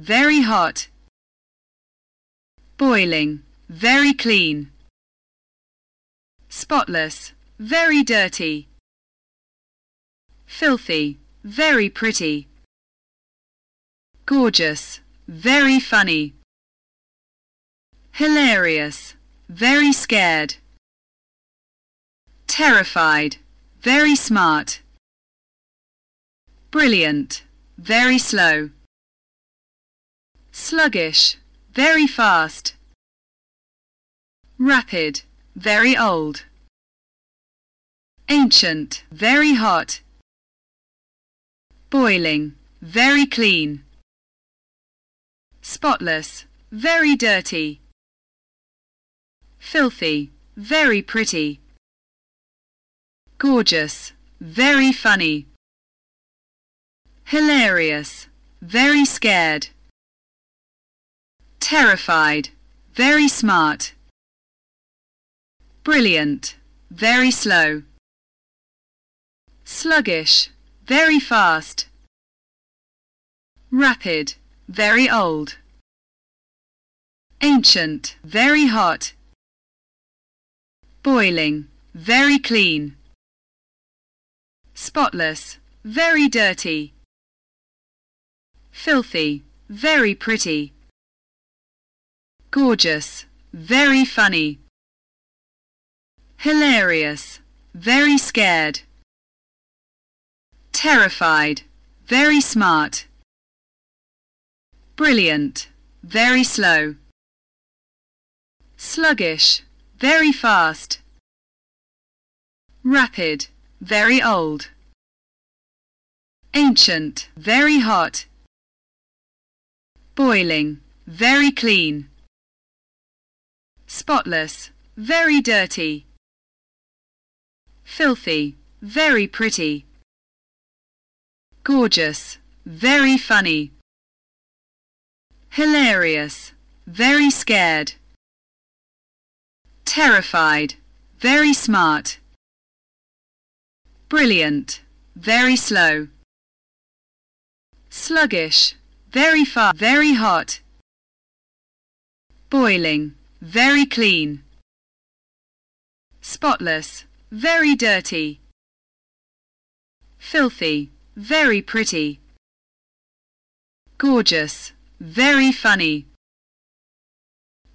very hot. Boiling, very clean. Spotless, very dirty. Filthy, very pretty. Gorgeous, very funny. Hilarious, very scared. Terrified, very smart. Brilliant, very slow. Sluggish, very fast. Rapid, very old. Ancient, very hot. Boiling, very clean. Spotless, very dirty. Filthy, very pretty. Gorgeous, very funny. Hilarious, very scared. Terrified, very smart. Brilliant, very slow. Sluggish, very fast. Rapid, very old. Ancient, very hot. Boiling, very clean. Spotless, very dirty. Filthy, very pretty. Gorgeous, very funny. Hilarious, very scared. Terrified, very smart. Brilliant, very slow. Sluggish, very fast. Rapid, very old. Ancient, very hot. Boiling, very clean. Spotless, very dirty. Filthy, very pretty. Gorgeous, very funny. Hilarious, very scared. Terrified, very smart. Brilliant, very slow. Sluggish, very far, very hot. Boiling, very clean. Spotless, very dirty. Filthy, very pretty. Gorgeous, very funny.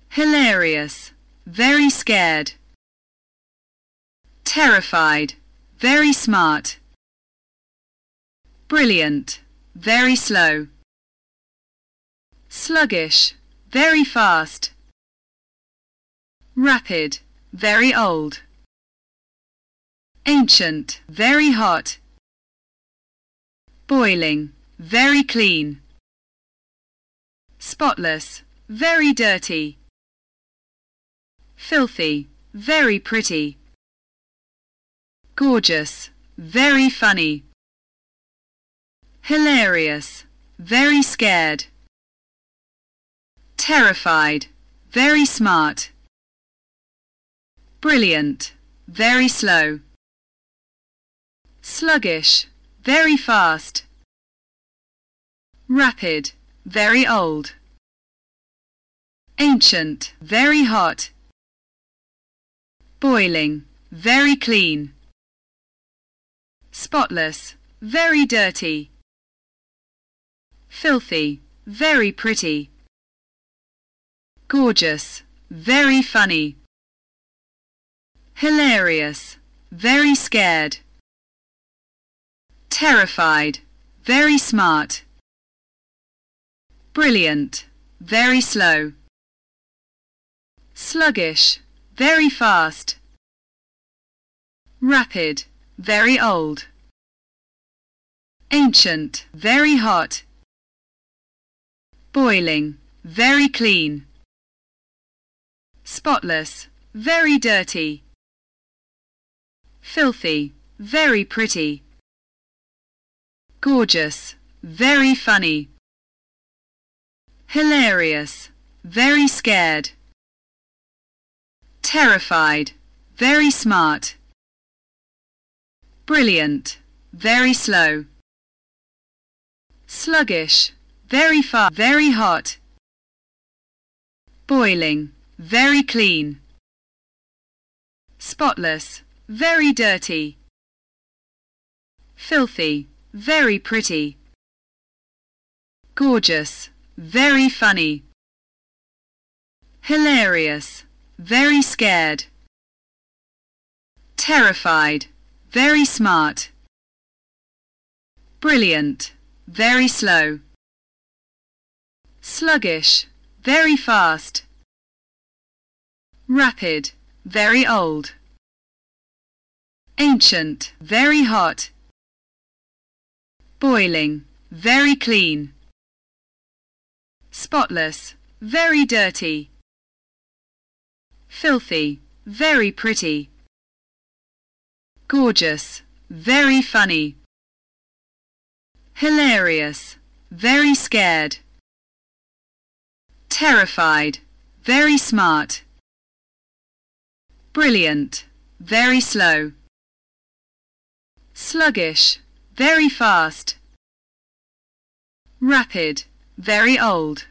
Hilarious, very scared. Terrified, very smart. Brilliant, very slow. Sluggish, very fast. Rapid, very old. Ancient, very hot. Boiling, very clean. Spotless, very dirty. Filthy, very pretty. Gorgeous, very funny. Hilarious, very scared. Terrified, very smart. Brilliant, very slow. Sluggish, very fast. Rapid, very old. Ancient, very hot. Boiling, very clean spotless, very dirty. Filthy, very pretty. Gorgeous, very funny. Hilarious, very scared. Terrified, very smart. Brilliant, very slow. Sluggish, very fast. Rapid, very old. Ancient, very hot. Boiling, very clean. Spotless, very dirty. Filthy, very pretty. Gorgeous, very funny. Hilarious, very scared. Terrified, very smart. Brilliant, very slow. Sluggish, very far, very hot. Boiling, very clean. Spotless, very dirty. Filthy, very pretty. Gorgeous, very funny. Hilarious, very scared. Terrified, very smart. Brilliant, very slow. Sluggish, very fast. Rapid, very old. Ancient, very hot. Boiling, very clean. Spotless, very dirty. Filthy, very pretty. Gorgeous, very funny. Hilarious, very scared. Terrified, very smart. Brilliant, very slow. Sluggish, very fast. Rapid, very old.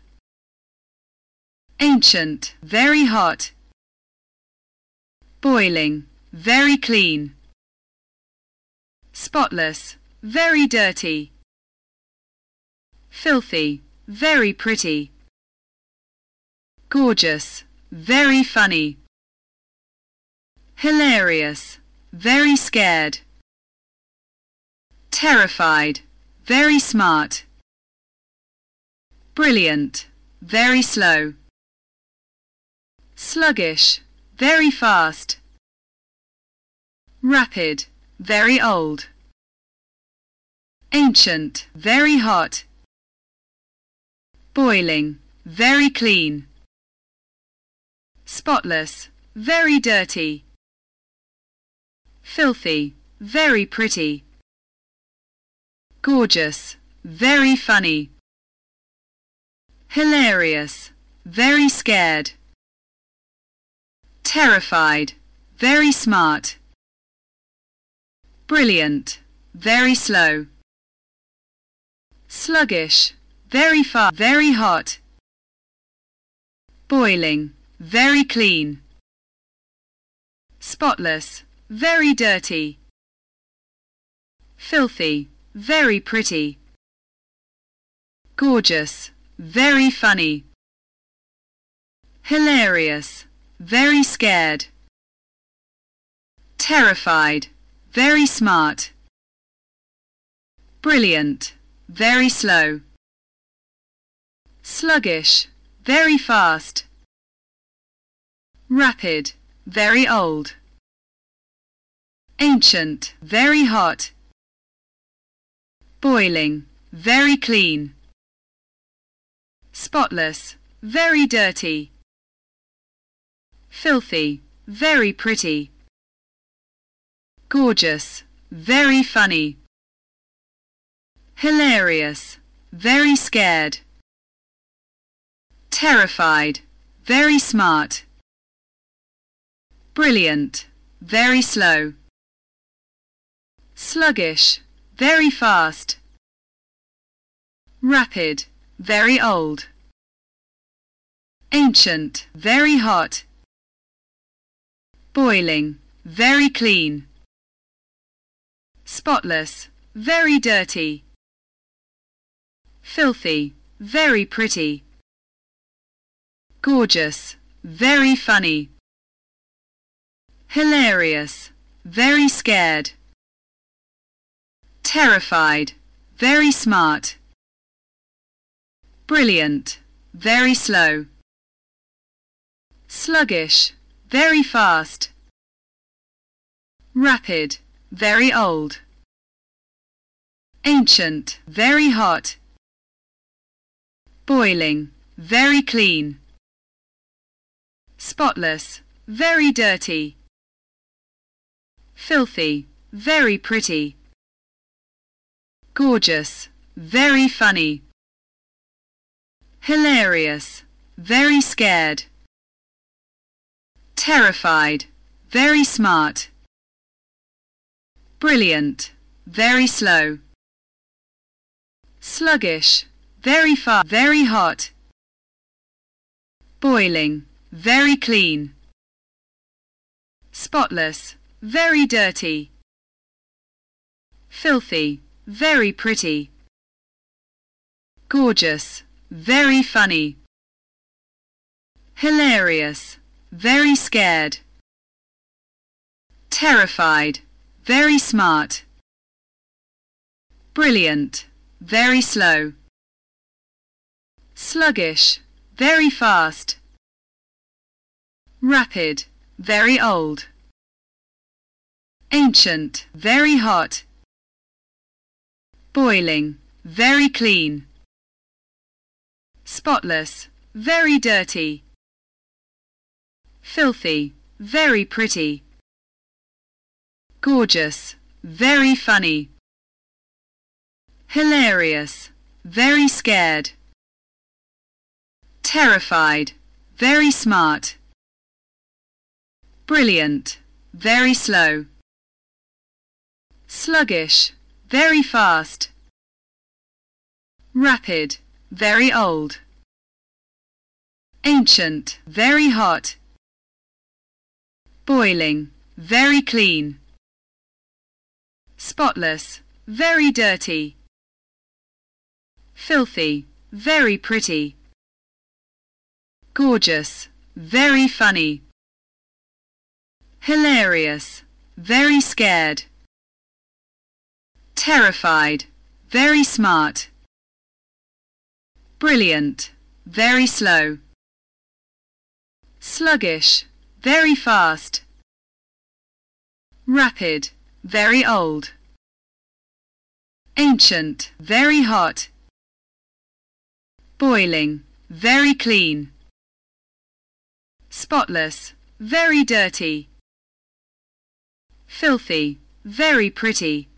Ancient, very hot. Boiling, very clean. Spotless, very dirty. Filthy, very pretty. Gorgeous, very funny. Hilarious, very scared. Terrified, very smart. Brilliant, very slow. Sluggish, very fast. Rapid, very old. Ancient, very hot. Boiling, very clean. Spotless, very dirty. Filthy, very pretty. Gorgeous, very funny. Hilarious, very scared. Terrified, very smart. Brilliant, very slow. Sluggish, very far, very hot. Boiling, very clean. Spotless, very dirty. Filthy, very pretty. Gorgeous, very funny. Hilarious, very scared. Terrified, very smart. Brilliant, very slow. Sluggish, very fast. Rapid, very old. Ancient, very hot. Boiling, very clean. Spotless, very dirty. Filthy, very pretty. Gorgeous, very funny. Hilarious, very scared. Terrified, very smart. Brilliant, very slow. Sluggish, very fast. Rapid, very old. Ancient, very hot. Boiling, very clean. Spotless, very dirty. Filthy, very pretty. Gorgeous, very funny. Hilarious, very scared. Terrified, very smart. Brilliant, very slow. Sluggish, very fast. Rapid, very old. Ancient, very hot. Boiling, very clean. Spotless, very dirty. Filthy, very pretty. Gorgeous, very funny. Hilarious, very scared. Terrified, very smart. Brilliant, very slow. Sluggish, very far, very hot. Boiling, very clean. Spotless, very dirty. Filthy, very pretty. Gorgeous, very funny. Hilarious, very scared. Terrified, very smart. Brilliant, very slow. Sluggish, very fast. Rapid, very old. Ancient, very hot. Boiling, very clean. Spotless, very dirty. Filthy, very pretty. Gorgeous, very funny. Hilarious, very scared. Terrified, very smart. Brilliant, very slow. Sluggish, very fast. Rapid, very old. Ancient, very hot. Boiling, very clean. Spotless, very dirty. Filthy, very pretty. Gorgeous, very funny. Hilarious, very scared. Terrified, very smart. Brilliant, very slow. Sluggish, very fast. Rapid, very old. Ancient, very hot. Boiling, very clean. Spotless, very dirty. Filthy, very pretty.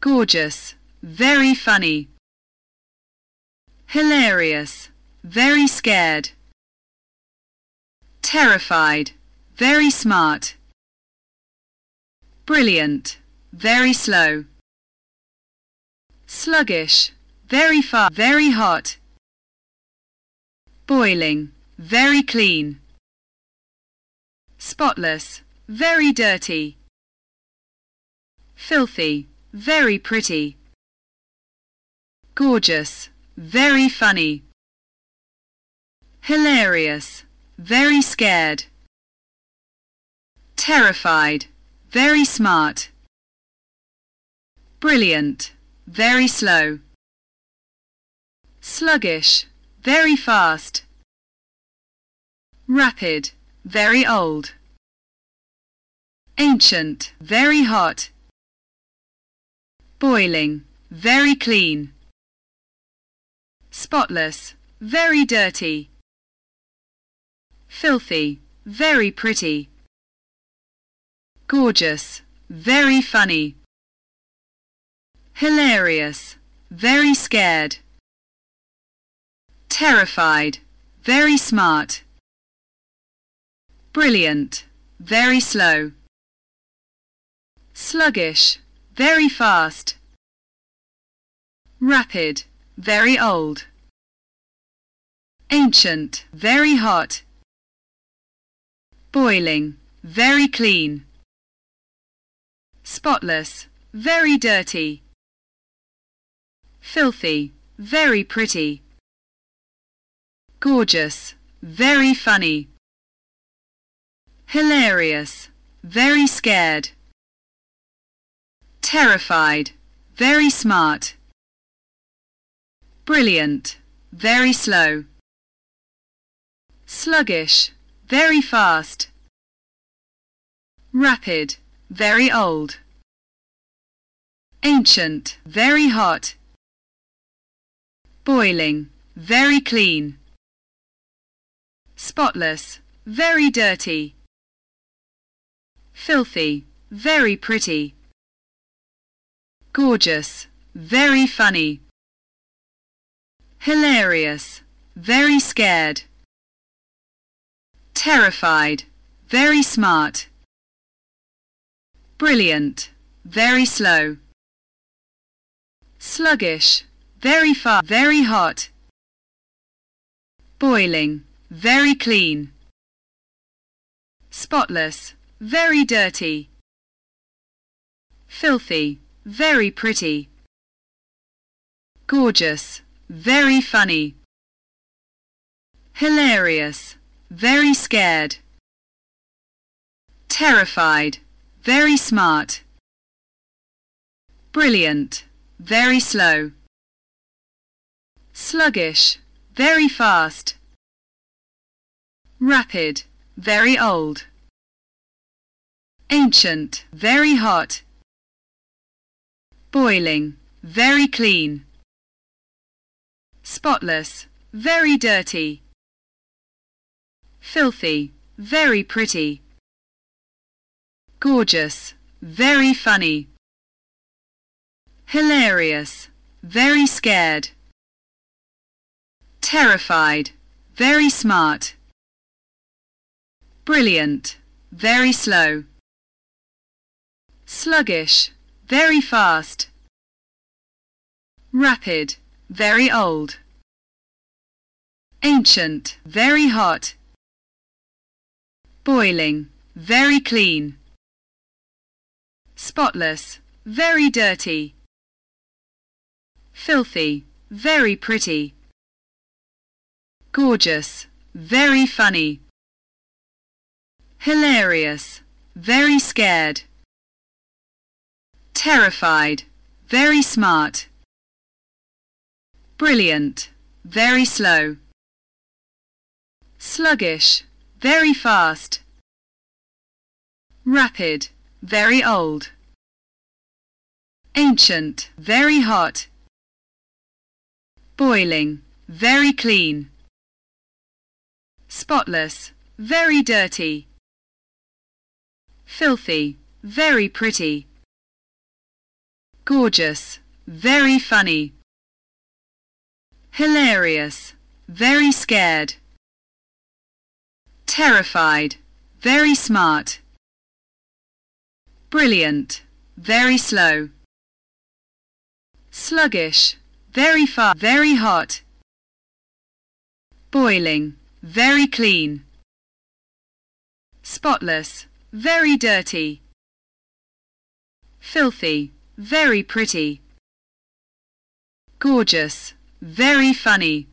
Gorgeous, very funny. Hilarious, very scared. Terrified, very smart. Brilliant, very slow. Sluggish, very far, very hot. Boiling, very clean. Spotless, very dirty. Filthy, very pretty. Gorgeous, very funny. Hilarious, very scared. Terrified, very smart. Brilliant, very slow. Sluggish, very fast. Rapid, very old. Ancient, very hot. Boiling, very clean. Spotless, very dirty. Filthy, very pretty. Gorgeous, very funny. Hilarious, very scared. Terrified, very smart. Brilliant, very slow. Sluggish, very fast. Rapid, very old. Ancient, very hot. Boiling, very clean. Spotless, very dirty. Filthy, very pretty. Gorgeous, very funny. Hilarious, very scared. Terrified, very smart. Brilliant, very slow. Sluggish, very fast. Rapid, very old. Ancient, very hot. Boiling, very clean. Spotless, very dirty. Filthy, very pretty. Gorgeous, very funny. Hilarious, very scared. Terrified, very smart. Brilliant, very slow. Sluggish, very far, very hot. Boiling, very clean. Spotless, very dirty. Filthy, very pretty. Gorgeous, very funny. Hilarious, very scared. Terrified, very smart. Brilliant, very slow. Sluggish, very fast. Rapid, very old. Ancient, very hot. Boiling, very clean. Spotless, very dirty. Filthy, very pretty. Gorgeous, very funny. Hilarious, very scared. Terrified, very smart. Brilliant, very slow. Sluggish, very fast. Rapid, very old. Ancient, very hot. Boiling, very clean. Spotless, very dirty. Filthy, very pretty. Gorgeous, very funny. Hilarious, very scared. Terrified, very smart. Brilliant, very slow. Sluggish, very fast. Rapid, very old. Ancient, very hot. Boiling, very clean. Spotless, very dirty. Filthy, very pretty. Gorgeous, very funny. Hilarious, very scared. Terrified, very smart. Brilliant, very slow. Sluggish, very far, very hot. Boiling, very clean. Spotless, very dirty. Filthy, very pretty. Gorgeous, very funny.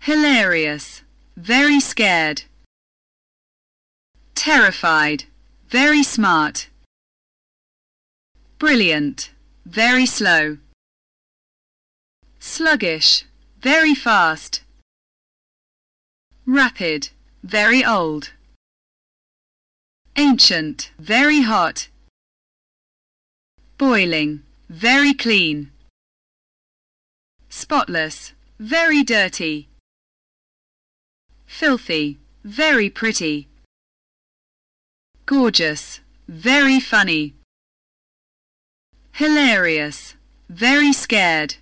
Hilarious, very scared. Terrified, very smart. Brilliant, very slow. Sluggish, very fast. Rapid, very old. Ancient, very hot. Boiling, very clean. Spotless, very dirty. Filthy, very pretty. Gorgeous, very funny. Hilarious, very scared.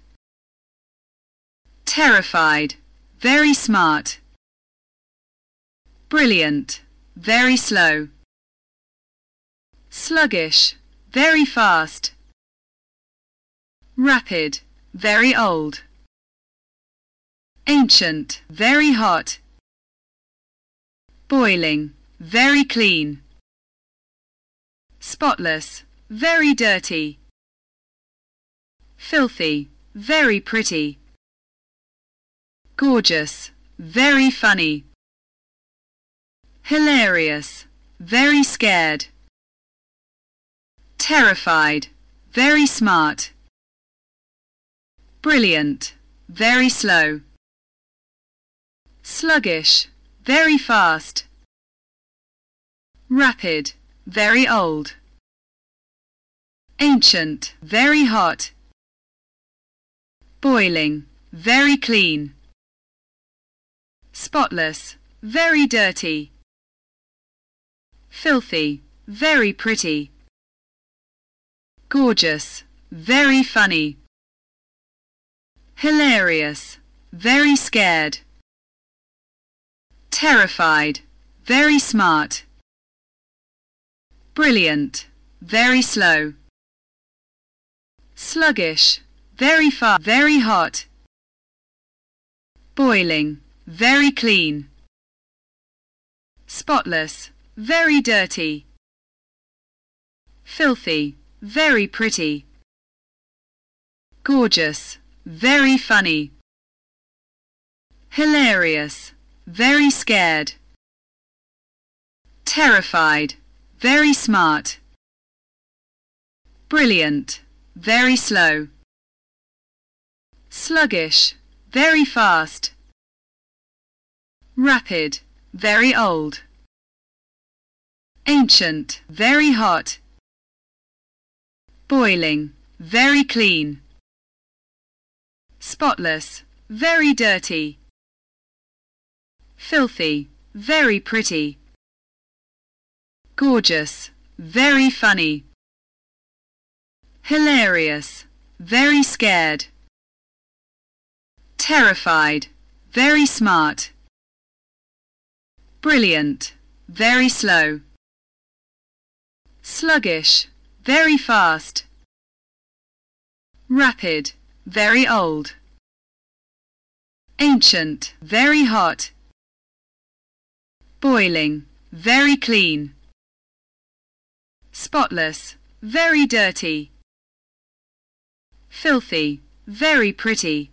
Terrified, very smart. Brilliant, very slow. Sluggish, very fast. Rapid, very old. Ancient, very hot. Boiling, very clean. Spotless, very dirty. Filthy, very pretty. Gorgeous, very funny. Hilarious, very scared. Terrified, very smart. Brilliant, very slow. Sluggish, very fast. Rapid, very old. Ancient, very hot. Boiling, very clean. Spotless, very dirty. Filthy, very pretty. Gorgeous, very funny. Hilarious, very scared. Terrified, very smart. Brilliant, very slow. Sluggish, very far, very hot. Boiling, very clean. Spotless, very dirty. Filthy, very pretty. Gorgeous, very funny. Hilarious, very scared. Terrified, very smart. Brilliant, very slow. Sluggish, very fast. Rapid, very old. Ancient, very hot. Boiling, very clean. Spotless, very dirty. Filthy, very pretty. Gorgeous, very funny. Hilarious, very scared. Terrified, very smart. Brilliant, very slow. Sluggish, very fast. Rapid, very old. Ancient, very hot. Boiling, very clean. Spotless, very dirty. Filthy, very pretty.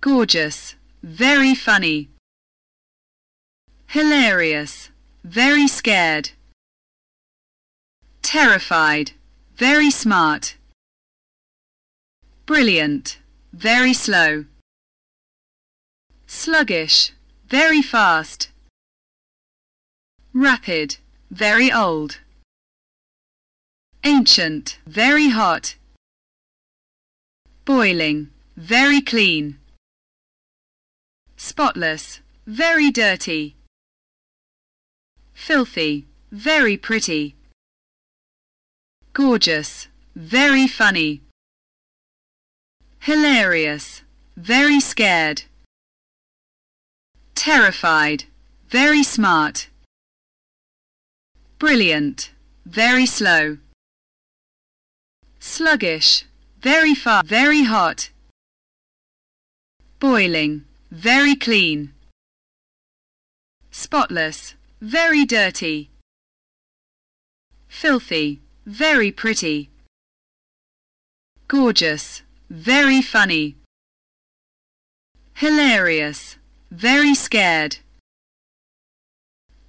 Gorgeous, very funny. Hilarious, very scared. Terrified, very smart. Brilliant, very slow. Sluggish, very fast. Rapid, very old. Ancient, very hot. Boiling, very clean. Spotless, very dirty. Filthy, very pretty. Gorgeous, very funny. Hilarious, very scared. Terrified, very smart. Brilliant, very slow. Sluggish, very far, very hot. Boiling, very clean. Spotless, very dirty. Filthy, very pretty. Gorgeous, very funny. Hilarious, very scared.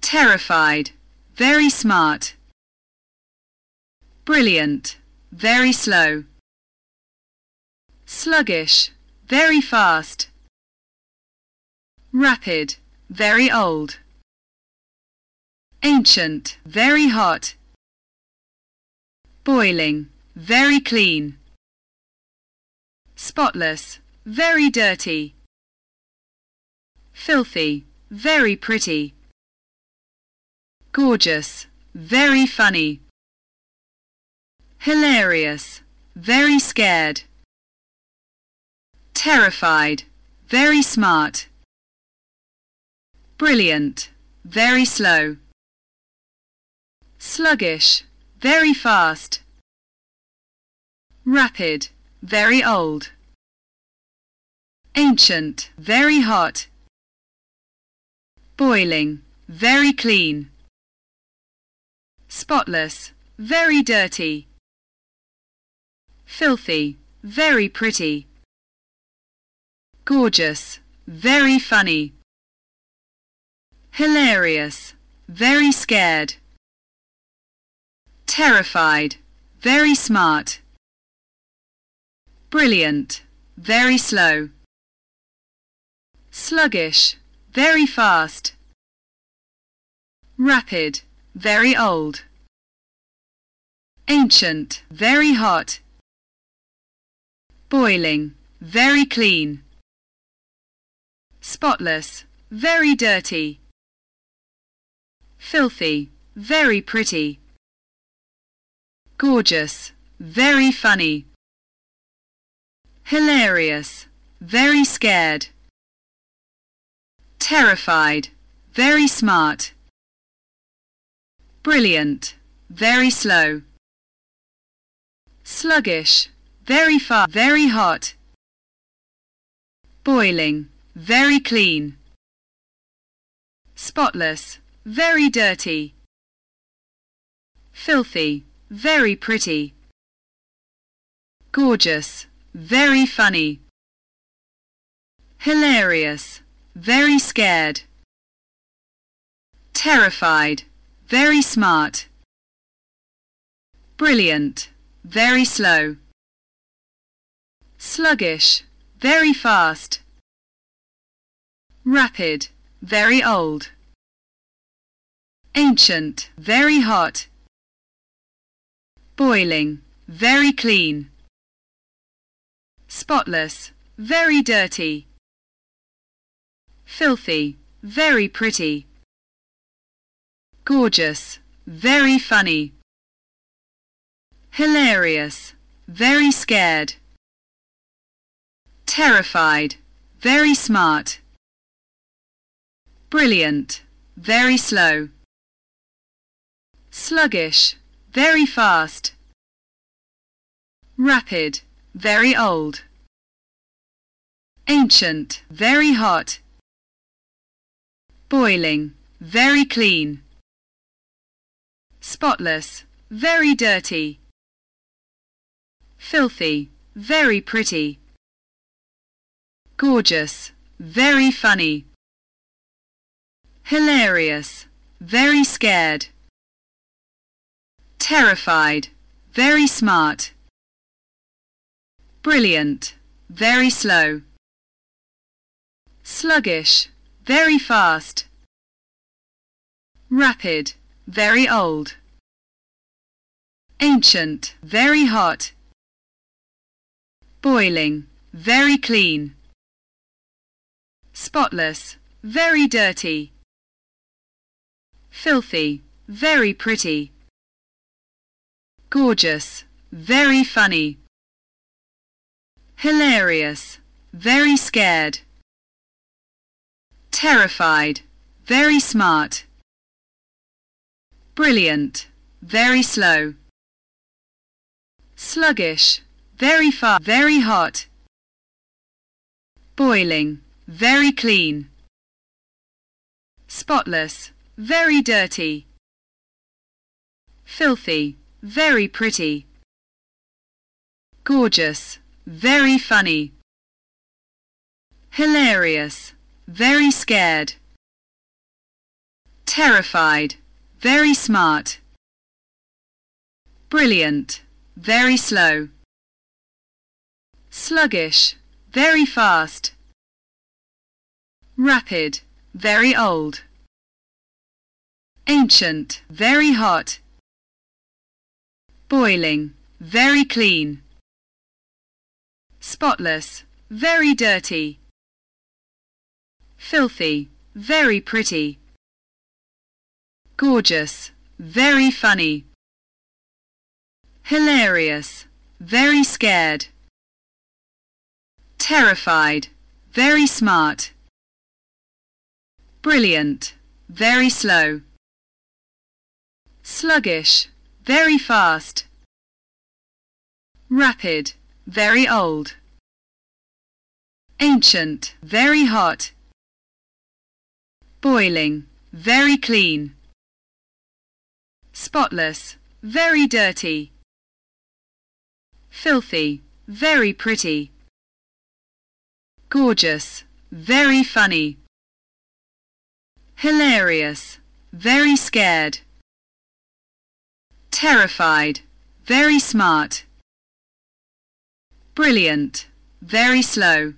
Terrified, very smart. Brilliant, very slow. Sluggish, very fast. Rapid, very old. Ancient, very hot. Boiling, very clean. Spotless, very dirty. Filthy, very pretty. Gorgeous, very funny. Hilarious, very scared. Terrified, very smart. Brilliant, very slow. Sluggish, very fast. Rapid, very old. Ancient, very hot. Boiling, very clean. Spotless, very dirty. Filthy, very pretty. Gorgeous, very funny. Hilarious, very scared terrified, very smart. Brilliant, very slow. Sluggish, very fast. Rapid, very old. Ancient, very hot. Boiling, very clean. Spotless, very dirty. Filthy, very pretty. Gorgeous, very funny. Hilarious, very scared. Terrified, very smart. Brilliant, very slow. Sluggish, very far, very hot. Boiling, very clean. Spotless, very dirty. Filthy, very pretty. Gorgeous, very funny. Hilarious, very scared. Terrified, very smart. Brilliant, very slow. Sluggish, very fast. Rapid, very old. Ancient, very hot. Boiling, very clean. Spotless, very dirty. Filthy, very pretty. Gorgeous, very funny. Hilarious, very scared. Terrified, very smart. Brilliant, very slow. Sluggish, very fast. Rapid, very old. Ancient, very hot. Boiling, very clean. Spotless, very dirty. Filthy, very pretty. Gorgeous, very funny. Hilarious, very scared. Terrified, very smart. Brilliant, very slow. Sluggish, very fast. Rapid, very old. Ancient, very hot. Boiling, very clean. Spotless, very dirty. Filthy, very pretty. Gorgeous, very funny. Hilarious, very scared. Terrified, very smart. Brilliant, very slow. Sluggish, very far, very hot. Boiling, very clean. Spotless, very dirty. Filthy, very pretty. Gorgeous, very funny. Hilarious, very scared. Terrified, very smart. Brilliant, very slow. Sluggish, very fast. Rapid, very old. Ancient, very hot. Boiling, very clean. Spotless, very dirty. Filthy, very pretty. Gorgeous, very funny. Hilarious, very scared. Terrified, very smart. Brilliant, very slow. Sluggish, very fast. Rapid, very old. Ancient, very hot. Boiling, very clean. Spotless, very dirty. Filthy, very pretty. Gorgeous, very funny. Hilarious, very scared. Terrified, very smart. Brilliant, very slow.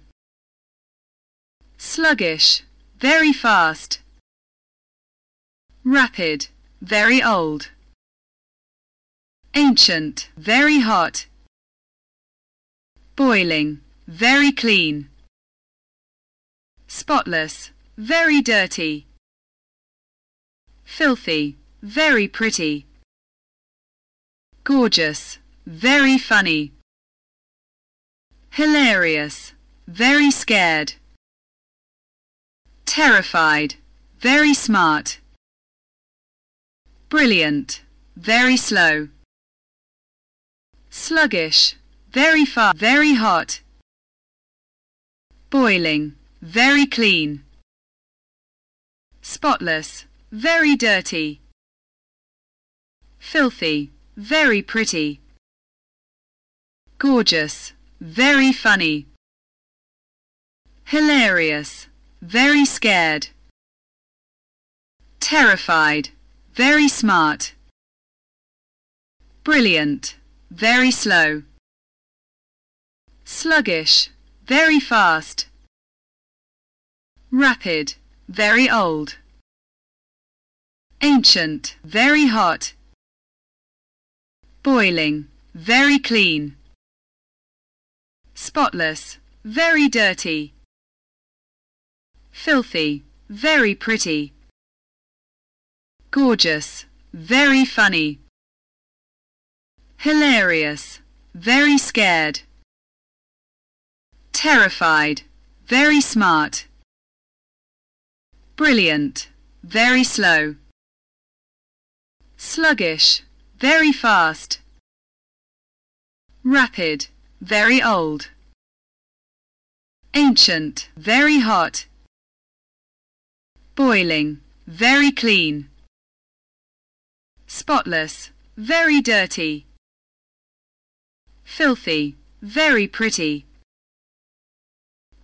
Sluggish, very fast. Rapid, very old. Ancient, very hot. Boiling, very clean. Spotless, very dirty. Filthy, very pretty. Gorgeous, very funny. Hilarious, very scared. Terrified, very smart. Brilliant, very slow. Sluggish, very far, very hot. Boiling, very clean. Spotless, very dirty. Filthy, very pretty. Gorgeous, very funny. Hilarious, very scared. Terrified, very smart. Brilliant, very slow. Sluggish, very fast. Rapid, very old. Ancient, very hot. Boiling, very clean. Spotless, very dirty. Filthy, very pretty. Gorgeous, very funny. Hilarious, very scared. Terrified, very smart. Brilliant, very slow. Sluggish, very fast. Rapid, very old. Ancient, very hot. Boiling, very clean. Spotless, very dirty. Filthy, very pretty.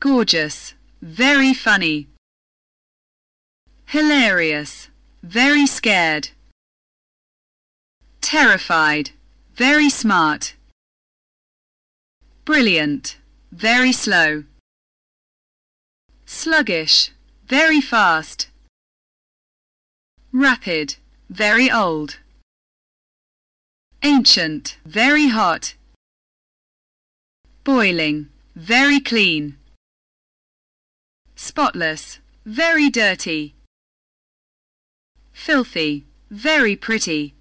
Gorgeous, very funny. Hilarious, very scared. Terrified, very smart. Brilliant, very slow. Sluggish, very fast. Rapid, very old. Ancient, very hot. Boiling, very clean. Spotless, very dirty. Filthy, very pretty.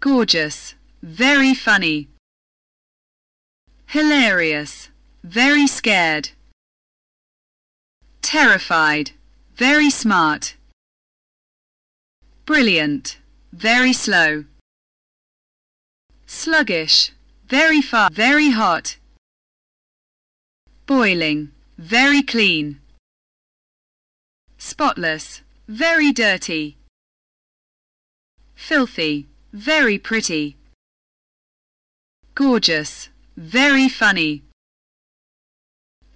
Gorgeous, very funny. Hilarious, very scared. Terrified, very smart. Brilliant, very slow. Sluggish, very far, very hot. Boiling, very clean. Spotless, very dirty. Filthy, very pretty. Gorgeous, very funny.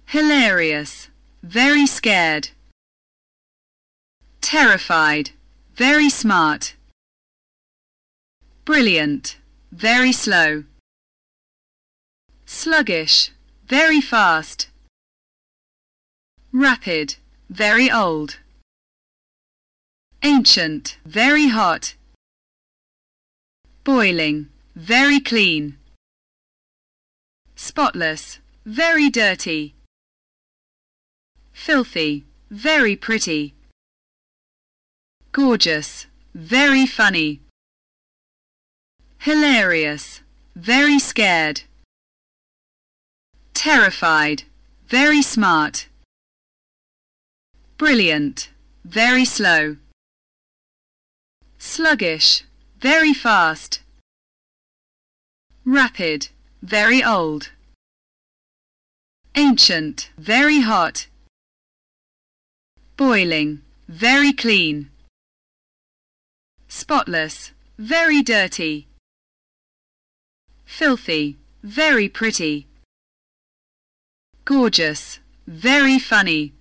Hilarious, very scared. Terrified, very smart. Brilliant, very slow. Sluggish, very fast. Rapid, very old. Ancient, very hot. Boiling, very clean. Spotless, very dirty. Filthy, very pretty. Gorgeous, very funny. Hilarious, very scared. Terrified, very smart. Brilliant, very slow. Sluggish, very fast. Rapid, very old. Ancient, very hot. Boiling, very clean. Spotless, very dirty. Filthy, very pretty. Gorgeous, very funny.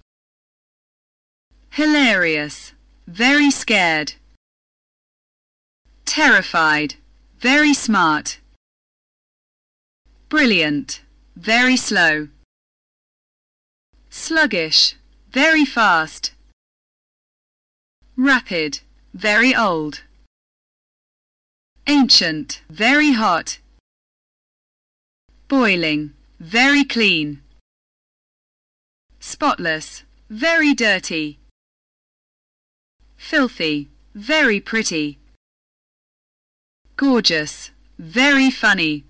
Hilarious, very scared. Terrified, very smart. Brilliant, very slow. Sluggish, very fast. Rapid, very old. Ancient, very hot. Boiling, very clean. Spotless, very dirty filthy, very pretty. Gorgeous, very funny.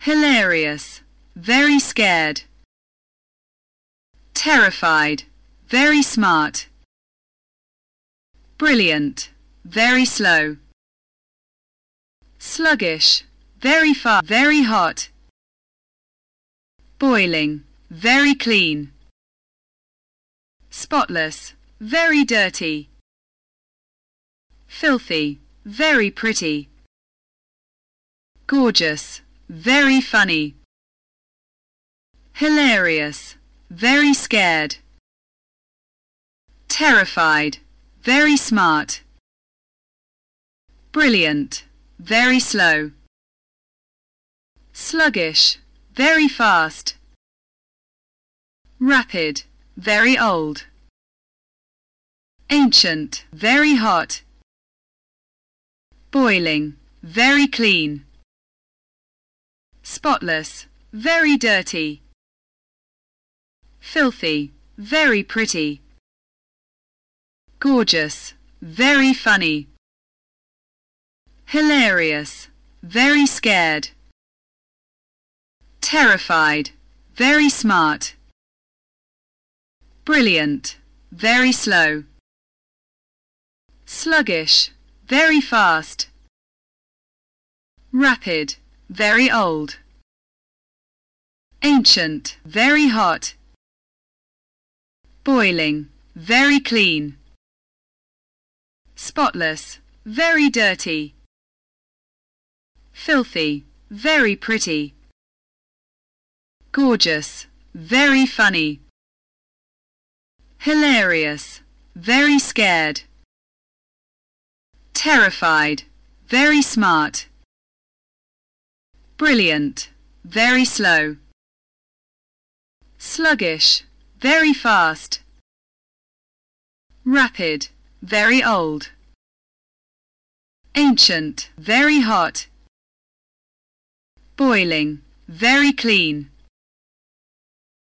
Hilarious, very scared. Terrified, very smart. Brilliant, very slow. Sluggish, very far, very hot. Boiling, very clean. Spotless, very dirty. Filthy, very pretty. Gorgeous, very funny. Hilarious, very scared. Terrified, very smart. Brilliant, very slow. Sluggish, very fast. Rapid, very old. Ancient, very hot. Boiling, very clean. Spotless, very dirty. Filthy, very pretty. Gorgeous, very funny. Hilarious, very scared. Terrified, very smart. Brilliant, very slow. Sluggish, very fast. Rapid, very old. Ancient, very hot. Boiling, very clean. Spotless, very dirty. Filthy, very pretty. Gorgeous, very funny. Hilarious, very scared. Terrified, very smart. Brilliant, very slow. Sluggish, very fast. Rapid, very old. Ancient, very hot. Boiling, very clean.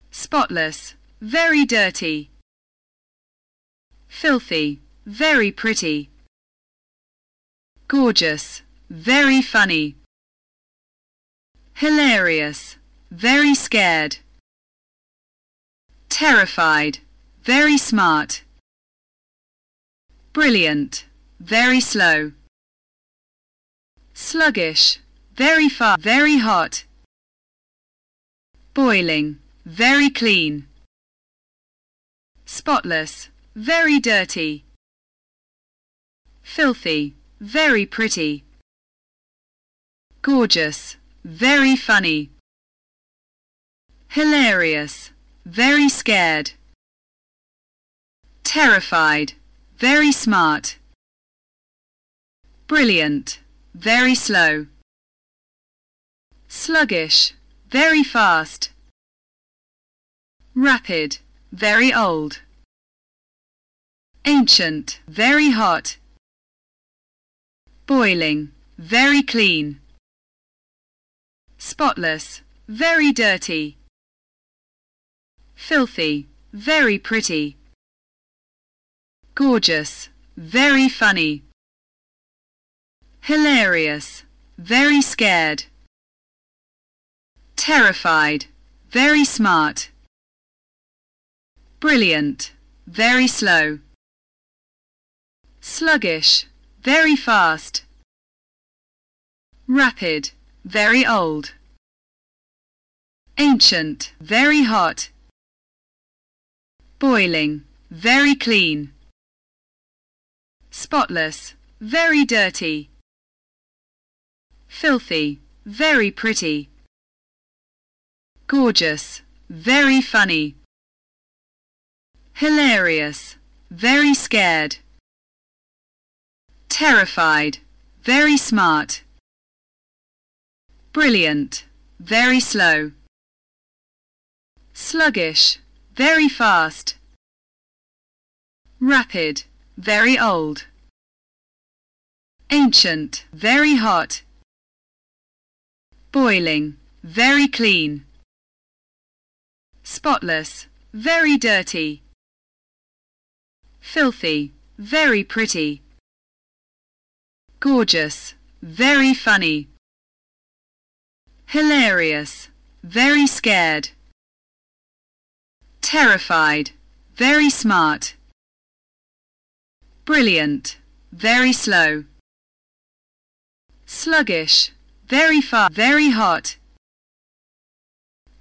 Spotless, very dirty. Filthy, very pretty. Gorgeous, very funny. Hilarious, very scared. Terrified, very smart. Brilliant, very slow. Sluggish, very far, very hot. Boiling, very clean. Spotless, very dirty. Filthy, very pretty. Gorgeous, very funny. Hilarious, very scared. Terrified, very smart. Brilliant, very slow. Sluggish, very fast. Rapid, very old. Ancient, very hot. Boiling, very clean. Spotless, very dirty. Filthy, very pretty. Gorgeous, very funny. Hilarious, very scared. Terrified, very smart. Brilliant, very slow. Sluggish, very fast. Rapid, very old. Ancient, very hot. Boiling, very clean. Spotless, very dirty. Filthy, very pretty. Gorgeous, very funny. Hilarious, very scared. Terrified, very smart. Brilliant, very slow. Sluggish, very fast. Rapid, very old. Ancient, very hot. Boiling, very clean. Spotless, very dirty. Filthy, very pretty. Gorgeous, very funny. Hilarious, very scared. Terrified, very smart. Brilliant, very slow. Sluggish, very far, very hot.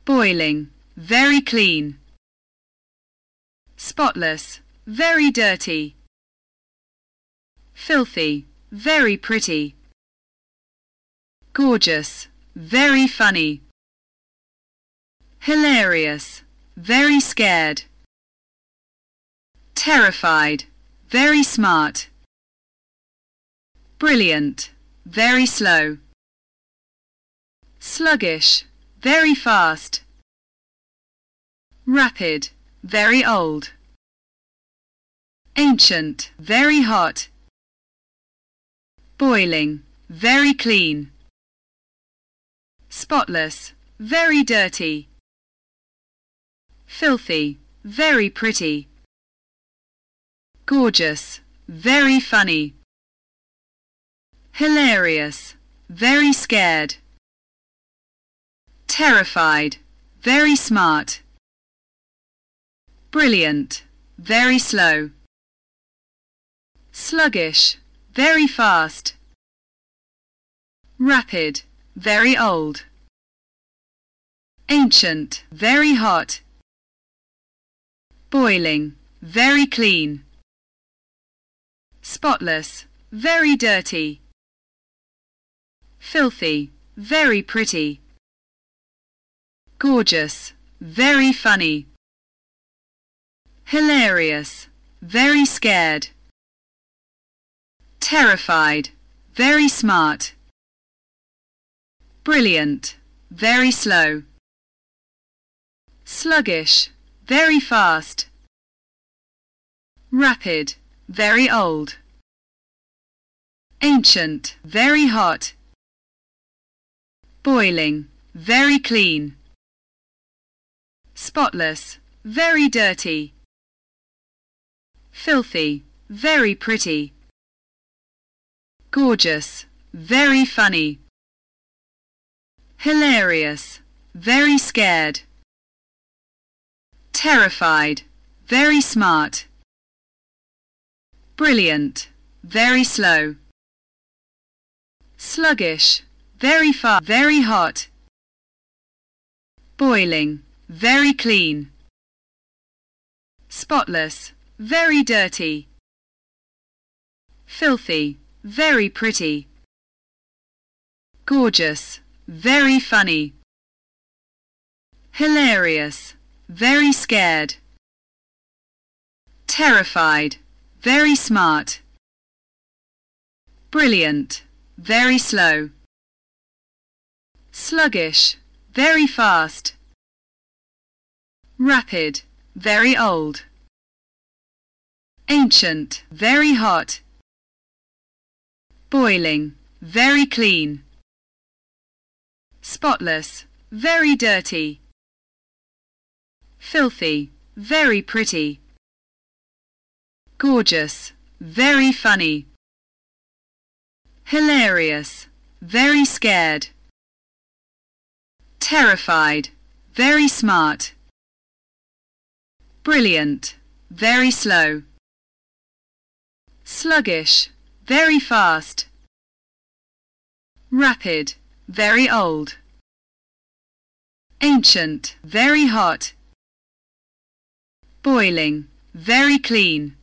Boiling, very clean. Spotless, very dirty. Filthy, very pretty. Gorgeous, very funny. Hilarious, very scared. Terrified, very smart. Brilliant, very slow. Sluggish, very fast. Rapid, very old. Ancient, very hot. Boiling, very clean. Spotless, very dirty. Filthy, very pretty. Gorgeous, very funny. Hilarious, very scared. Terrified, very smart. Brilliant, very slow. Sluggish, very fast. Rapid, very old. Ancient, very hot. Boiling, very clean. Spotless, very dirty. Filthy, very pretty. Gorgeous, very funny. Hilarious, very scared. Terrified, very smart. Brilliant, very slow. Sluggish, very fast. Rapid, very old. Ancient, very hot. Boiling, very clean. Spotless, very dirty. Filthy, very pretty. Gorgeous, very funny. Hilarious, very scared. Terrified, very smart. Brilliant, very slow. Sluggish, very far, very hot. Boiling, very clean. Spotless, very dirty. Filthy, very pretty. Gorgeous, very funny. Hilarious, very scared. Terrified, very smart. Brilliant, very slow. Sluggish, very fast. Rapid, very old. Ancient, very hot. Boiling, very clean. Spotless, very dirty. Filthy, very pretty. Gorgeous, very funny. Hilarious, very scared. Terrified, very smart. Brilliant, very slow. Sluggish, very fast. Rapid, very old. Ancient, very hot. Boiling, very clean.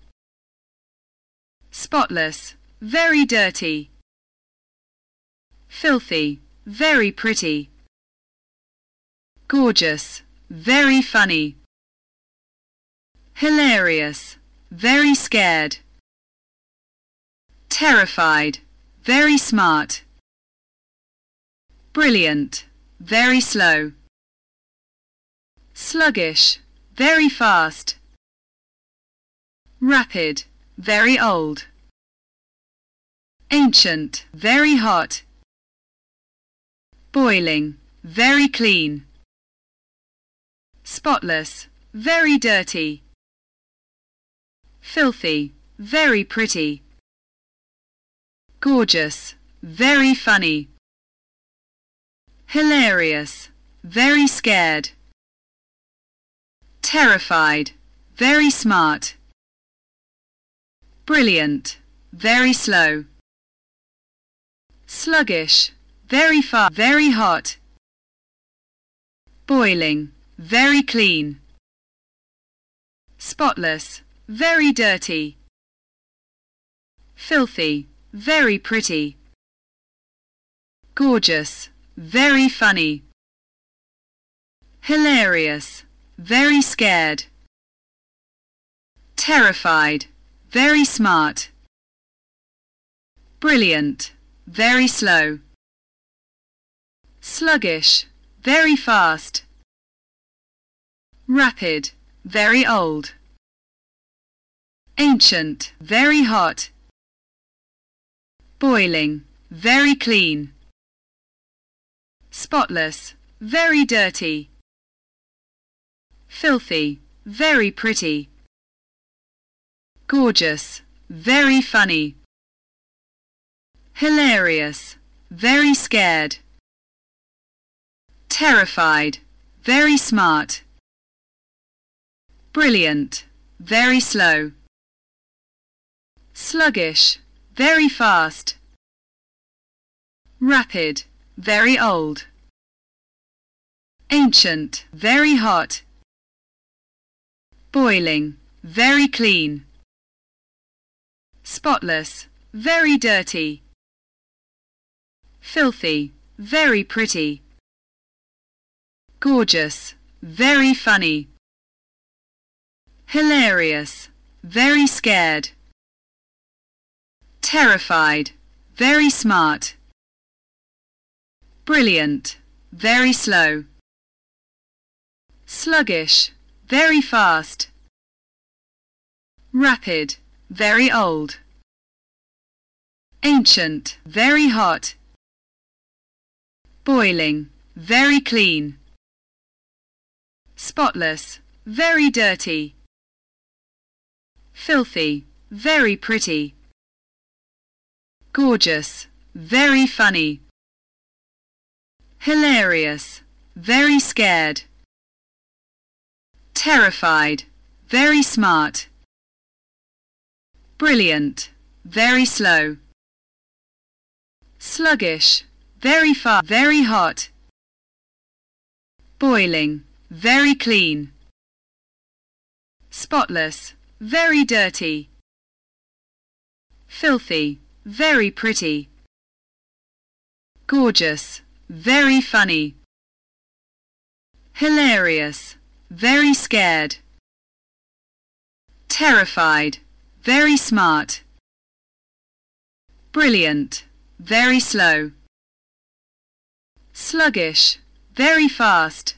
Spotless, very dirty. Filthy, very pretty. Gorgeous, very funny. Hilarious, very scared. Terrified, very smart. Brilliant, very slow. Sluggish, very fast. Rapid, very old. Ancient, very hot. Boiling, very clean. Spotless, very dirty. Filthy, very pretty. Gorgeous, very funny. Hilarious, very scared. Terrified, very smart. Brilliant, very slow. Sluggish, very far, very hot. Boiling, very clean. Spotless, very dirty. Filthy, very pretty. Gorgeous, very funny. Hilarious, very scared. Terrified, very smart. Brilliant, very slow. Sluggish, very fast. Rapid, very old. Ancient, very hot. Boiling, very clean. Spotless, very dirty. Filthy, very pretty. Gorgeous, very funny. Hilarious, very scared. Terrified, very smart. Brilliant, very slow. Sluggish, very fast. Rapid, very old. Ancient, very hot. Boiling, very clean. Spotless, very dirty. Filthy, very pretty. Gorgeous, very funny. Hilarious, very scared. Terrified, very smart. Brilliant, very slow. Sluggish, very fast. Rapid, very old. Ancient, very hot. Boiling, very clean. Spotless, very dirty. Filthy, very pretty. Gorgeous, very funny. Hilarious, very scared. Terrified, very smart. Brilliant, very slow. Sluggish, very far, very hot. Boiling, very clean. Spotless, very dirty. Filthy, very pretty. Gorgeous, very funny. Hilarious, very scared. Terrified, very smart. Brilliant, very slow. Sluggish, very fast.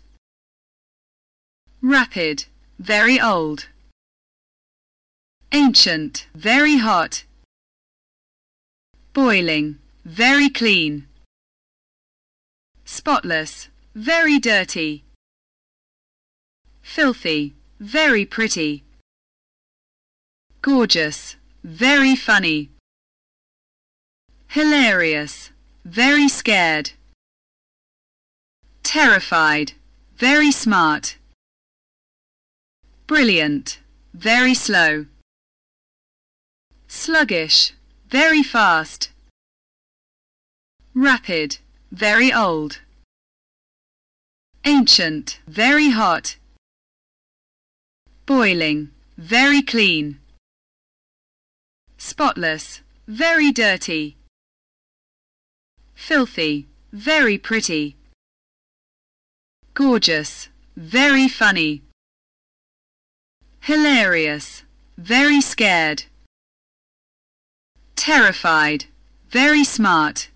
Rapid, very old. Ancient, very hot. Boiling, very clean. Spotless, very dirty. Filthy, very pretty. Gorgeous, very funny. Hilarious, very scared. Terrified, very smart. Brilliant, very slow. Sluggish, very fast. Rapid, very old. Ancient, very hot. Boiling, very clean spotless, very dirty. Filthy, very pretty. Gorgeous, very funny. Hilarious, very scared. Terrified, very smart.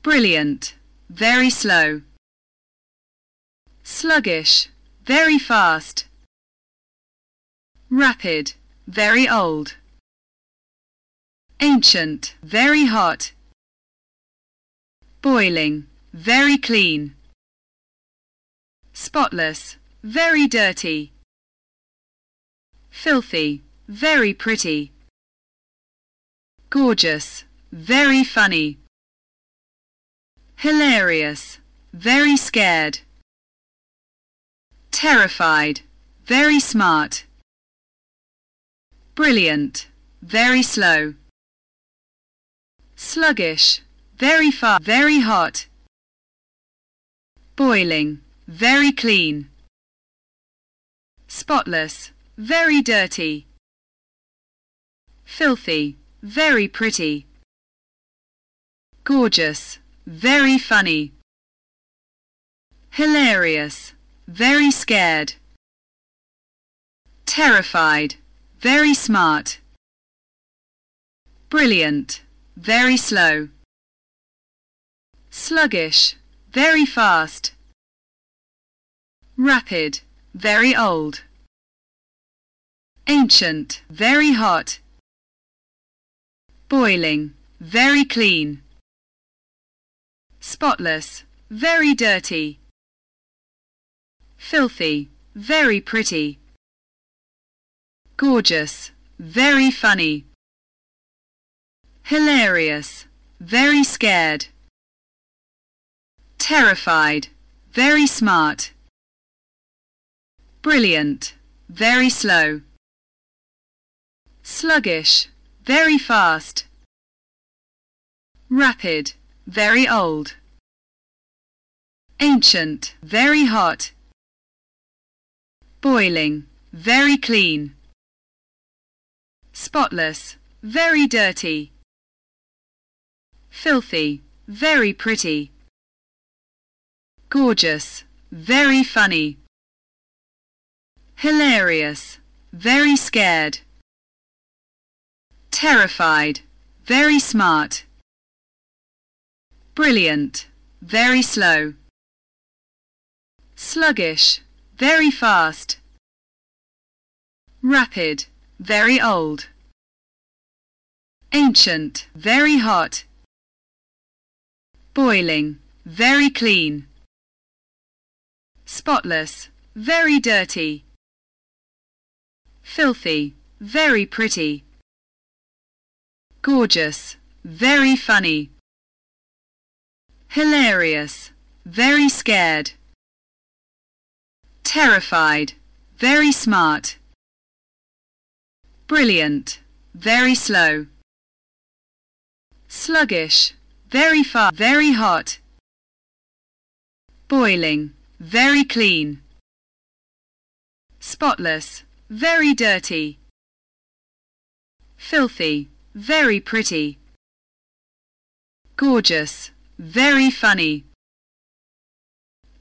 Brilliant, very slow. Sluggish, very fast. Rapid, very old. Ancient, very hot. Boiling, very clean. Spotless, very dirty. Filthy, very pretty. Gorgeous, very funny. Hilarious, very scared. Terrified, very smart. Brilliant, very slow. Sluggish, very far, very hot. Boiling, very clean. Spotless, very dirty. Filthy, very pretty. Gorgeous, very funny. Hilarious, very scared. Terrified, very smart. Brilliant, very slow. Sluggish, very fast. Rapid, very old. Ancient, very hot. Boiling, very clean. Spotless, very dirty. Filthy, very pretty. Gorgeous, very funny. Hilarious, very scared. Terrified, very smart. Brilliant, very slow. Sluggish, very fast. Rapid, very old. Ancient, very hot. Boiling, very clean. Spotless, very dirty. Filthy, very pretty. Gorgeous, very funny. Hilarious, very scared. Terrified, very smart. Brilliant, very slow. Sluggish, very fast. Rapid, very old. Ancient, very hot. Boiling, very clean. Spotless, very dirty. Filthy, very pretty. Gorgeous, very funny. Hilarious, very scared. Terrified, very smart. Brilliant, very slow. Sluggish, very far, very hot. Boiling, very clean. Spotless, very dirty. Filthy, very pretty. Gorgeous, very funny.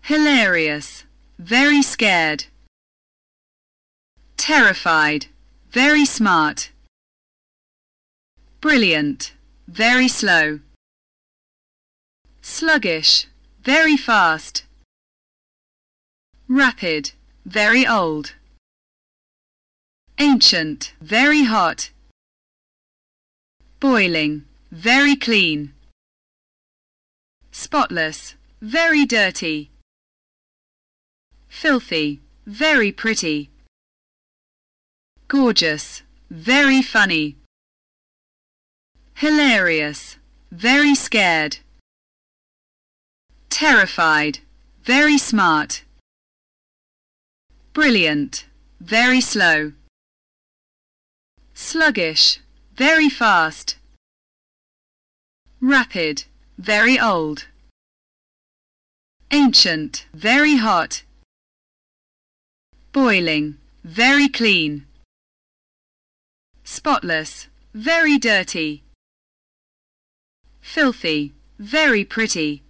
Hilarious, very scared. Terrified, very smart. Brilliant, very slow. Sluggish, very fast. Rapid, very old. Ancient, very hot. Boiling, very clean. Spotless, very dirty. Filthy, very pretty. Gorgeous, very funny. Hilarious, very scared. Terrified, very smart. Brilliant, very slow. Sluggish, very fast. Rapid, very old. Ancient, very hot. Boiling, very clean. Spotless, very dirty. Filthy, very pretty.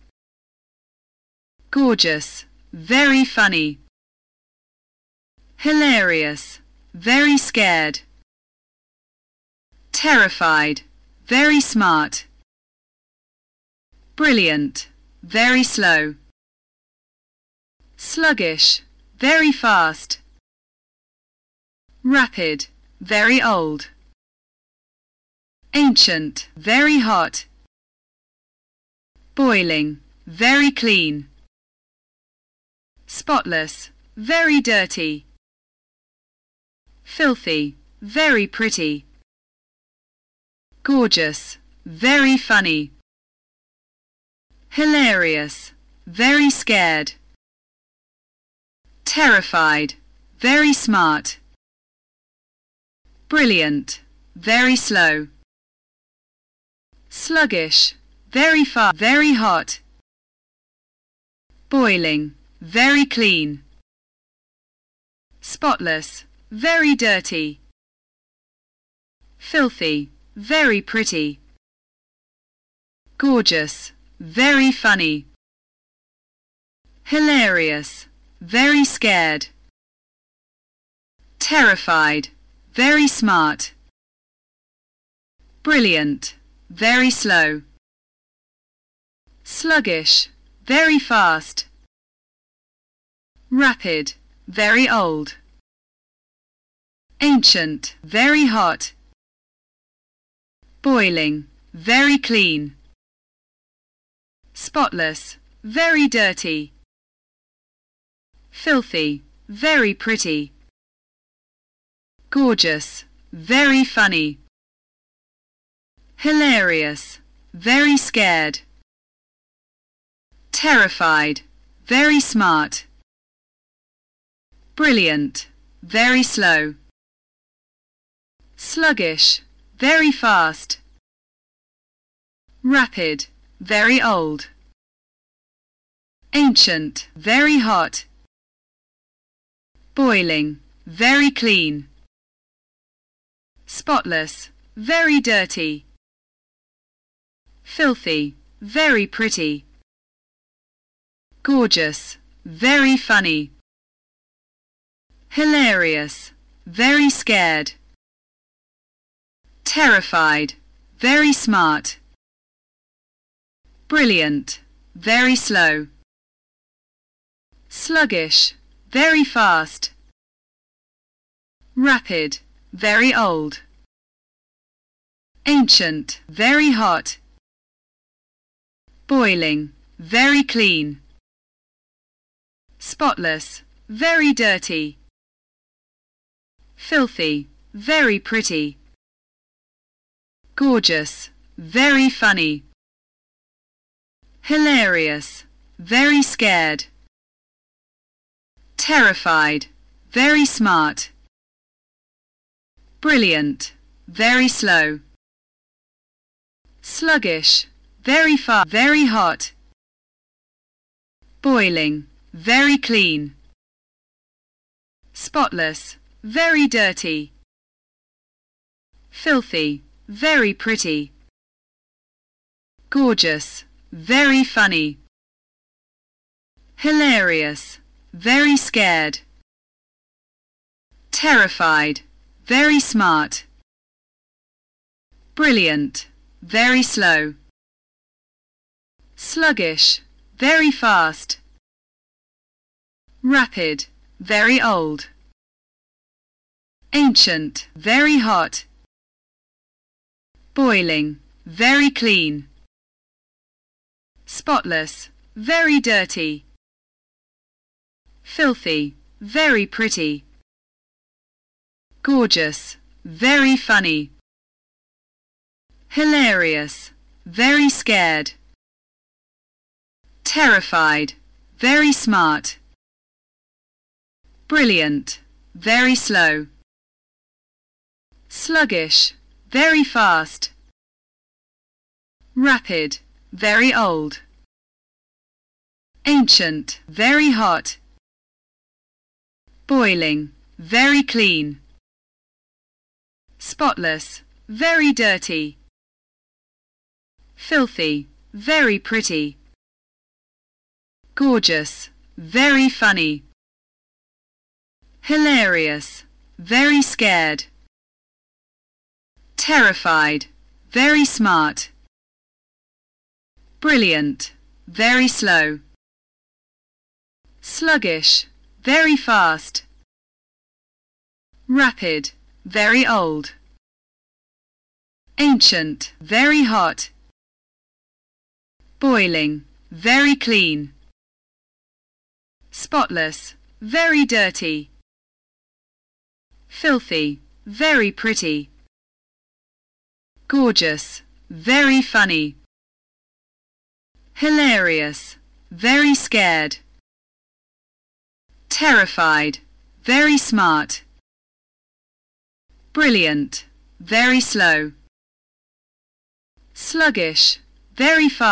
Gorgeous, very funny. Hilarious, very scared. Terrified, very smart. Brilliant, very slow. Sluggish, very fast. Rapid, very old. Ancient, very hot. Boiling, very clean. Spotless, very dirty. Filthy, very pretty. Gorgeous, very funny. Hilarious, very scared. Terrified, very smart. Brilliant, very slow. Sluggish, very far, very hot. Boiling, very clean. Spotless, very dirty. Filthy, very pretty. Gorgeous, very funny. Hilarious, very scared. Terrified, very smart. Brilliant, very slow. Sluggish, very fast. Rapid, very old. Ancient, very hot. Boiling, very clean. Spotless, very dirty. Filthy, very pretty. Gorgeous, very funny. Hilarious, very scared. Terrified, very smart. Brilliant, very slow. Sluggish, very fast. Rapid, very old. Ancient, very hot. Boiling, very clean. Spotless, very dirty. Filthy, very pretty. Gorgeous, very funny. Hilarious, very scared. Terrified, very smart. Brilliant, very slow. Sluggish, very fast. Rapid, very old. Ancient, very hot. Boiling, very clean. Spotless, very dirty. Filthy, very pretty. Gorgeous, very funny. Hilarious, very scared. Terrified, very smart. Brilliant, very slow. Sluggish, very far, very hot. Boiling, very clean. Spotless, very dirty. Filthy, very pretty. Gorgeous, very funny. Hilarious, very scared. Terrified, very smart. Brilliant, very slow. Sluggish, very fast. Rapid, very old. Ancient, very hot. Boiling, very clean. Spotless, very dirty. Filthy, very pretty. Gorgeous, very funny. Hilarious, very scared. Terrified, very smart. Brilliant, very slow. Sluggish, very fast. Rapid, very old. Ancient, very hot. Boiling, very clean. Spotless, very dirty. Filthy, very pretty. Gorgeous, very funny. Hilarious, very scared. Terrified, very smart. Brilliant, very slow. Sluggish, very fast. Rapid, very old. Ancient, very hot. Boiling, very clean. Spotless, very dirty filthy, very pretty. Gorgeous, very funny. Hilarious, very scared. Terrified, very smart. Brilliant, very slow. Sluggish, very fast.